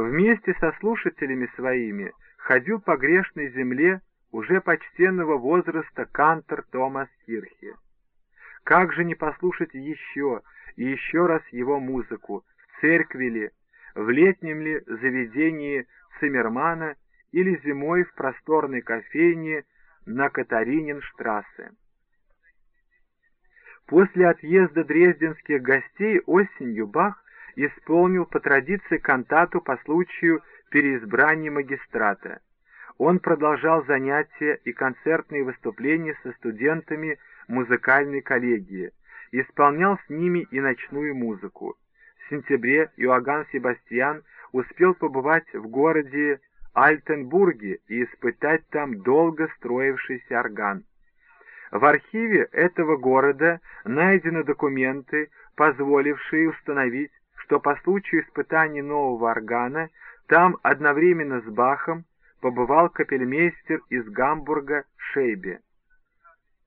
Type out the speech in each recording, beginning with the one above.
Вместе со слушателями своими ходил по грешной земле уже почтенного возраста кантор Томас Кирхе. Как же не послушать еще и еще раз его музыку, в церкви ли, в летнем ли заведении Циммермана или зимой в просторной кофейне на Катарининштрассе. После отъезда дрезденских гостей осенью Бах исполнил по традиции кантату по случаю переизбрания магистрата. Он продолжал занятия и концертные выступления со студентами музыкальной коллегии, исполнял с ними и ночную музыку. В сентябре Иоганн Себастьян успел побывать в городе Альтенбурге и испытать там долго строившийся орган. В архиве этого города найдены документы, позволившие установить, что по случаю испытания нового органа там одновременно с Бахом побывал капельмейстер из Гамбурга Шейбе.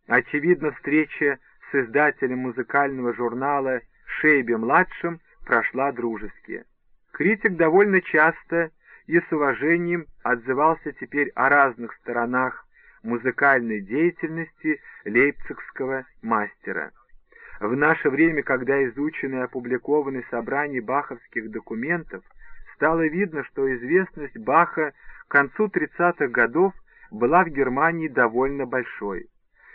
Очевидно, встреча с издателем музыкального журнала Шейбе-младшим прошла дружески. Критик довольно часто и с уважением отзывался теперь о разных сторонах музыкальной деятельности лейпцигского мастера. В наше время, когда изучены и опубликованы собрания баховских документов, стало видно, что известность Баха к концу 30-х годов была в Германии довольно большой.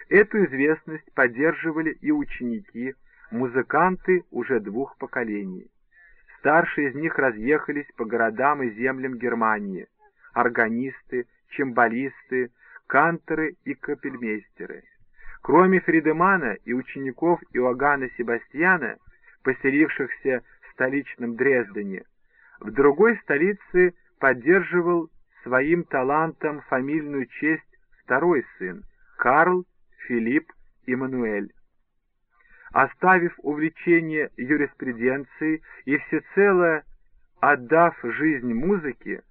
Эту известность поддерживали и ученики, музыканты уже двух поколений. Старшие из них разъехались по городам и землям Германии, органисты, чембалисты, канторы и капельмейстеры. Кроме Фридемана и учеников Иоганна Себастьяна, поселившихся в столичном Дрездене, в другой столице поддерживал своим талантом фамильную честь второй сын Карл Филипп Иммануэль. Оставив увлечение юриспруденцией и всецело отдав жизнь музыке,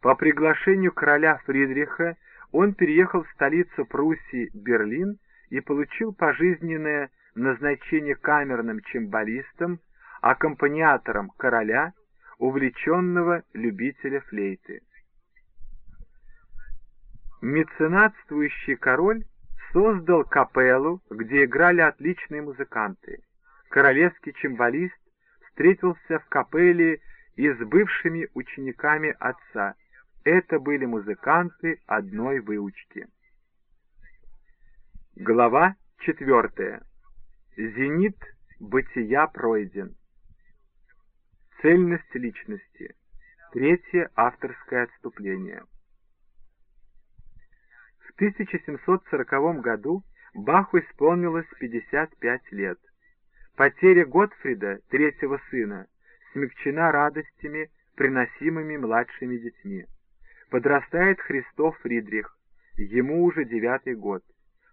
по приглашению короля Фридриха он переехал в столицу Пруссии Берлин и получил пожизненное назначение камерным чембалистом, аккомпаниатором короля, увлеченного любителя флейты. Меценатствующий король создал капеллу, где играли отличные музыканты. Королевский чембалист встретился в капелле и с бывшими учениками отца. Это были музыканты одной выучки. Глава четвертая. Зенит бытия пройден. Цельность личности. Третье авторское отступление. В 1740 году Баху исполнилось 55 лет. Потеря Готфрида, третьего сына, смягчена радостями, приносимыми младшими детьми. Подрастает Христоф Фридрих, ему уже девятый год.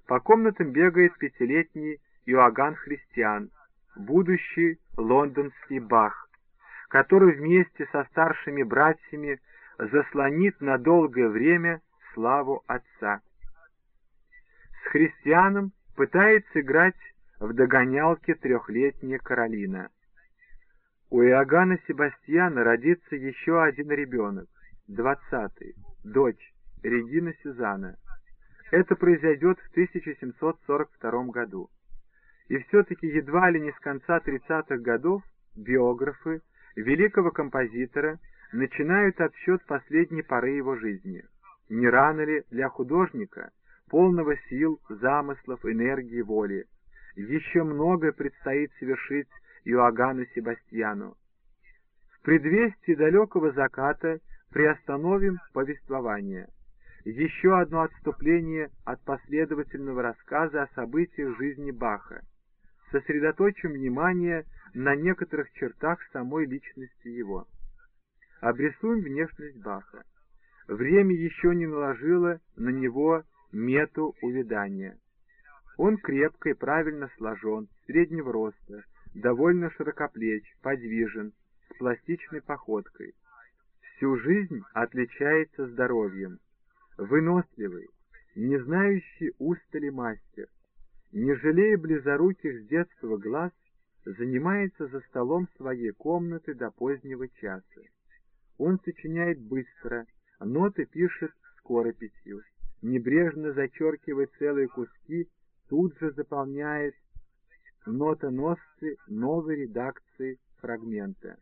По комнатам бегает пятилетний Иоганн Христиан, будущий лондонский Бах, который вместе со старшими братьями заслонит на долгое время славу отца. С христианом пытается играть в догонялке трехлетняя Каролина. У Иоганна Себастьяна родится еще один ребенок, двадцатый, дочь Регина Сюзанна. Это произойдет в 1742 году. И все-таки едва ли не с конца 30-х годов биографы великого композитора начинают отсчет последней поры его жизни. Не рано ли для художника, полного сил, замыслов, энергии, воли? Еще многое предстоит совершить Иоганну Себастьяну. В предвестии далекого заката приостановим повествование. Еще одно отступление от последовательного рассказа о событиях жизни Баха. Сосредоточим внимание на некоторых чертах самой личности его. Обрисуем внешность Баха. Время еще не наложило на него мету увядания. Он крепко и правильно сложен, среднего роста, довольно широкоплеч, подвижен, с пластичной походкой. Всю жизнь отличается здоровьем выносливый, не знающий устали мастер, не жалея близоруких с детства глаз, занимается за столом своей комнаты до позднего часа. Он сочиняет быстро, ноты пишет скорописью, небрежно зачеркивая целые куски, тут же заполняет нотоносцы новой редакции фрагмента.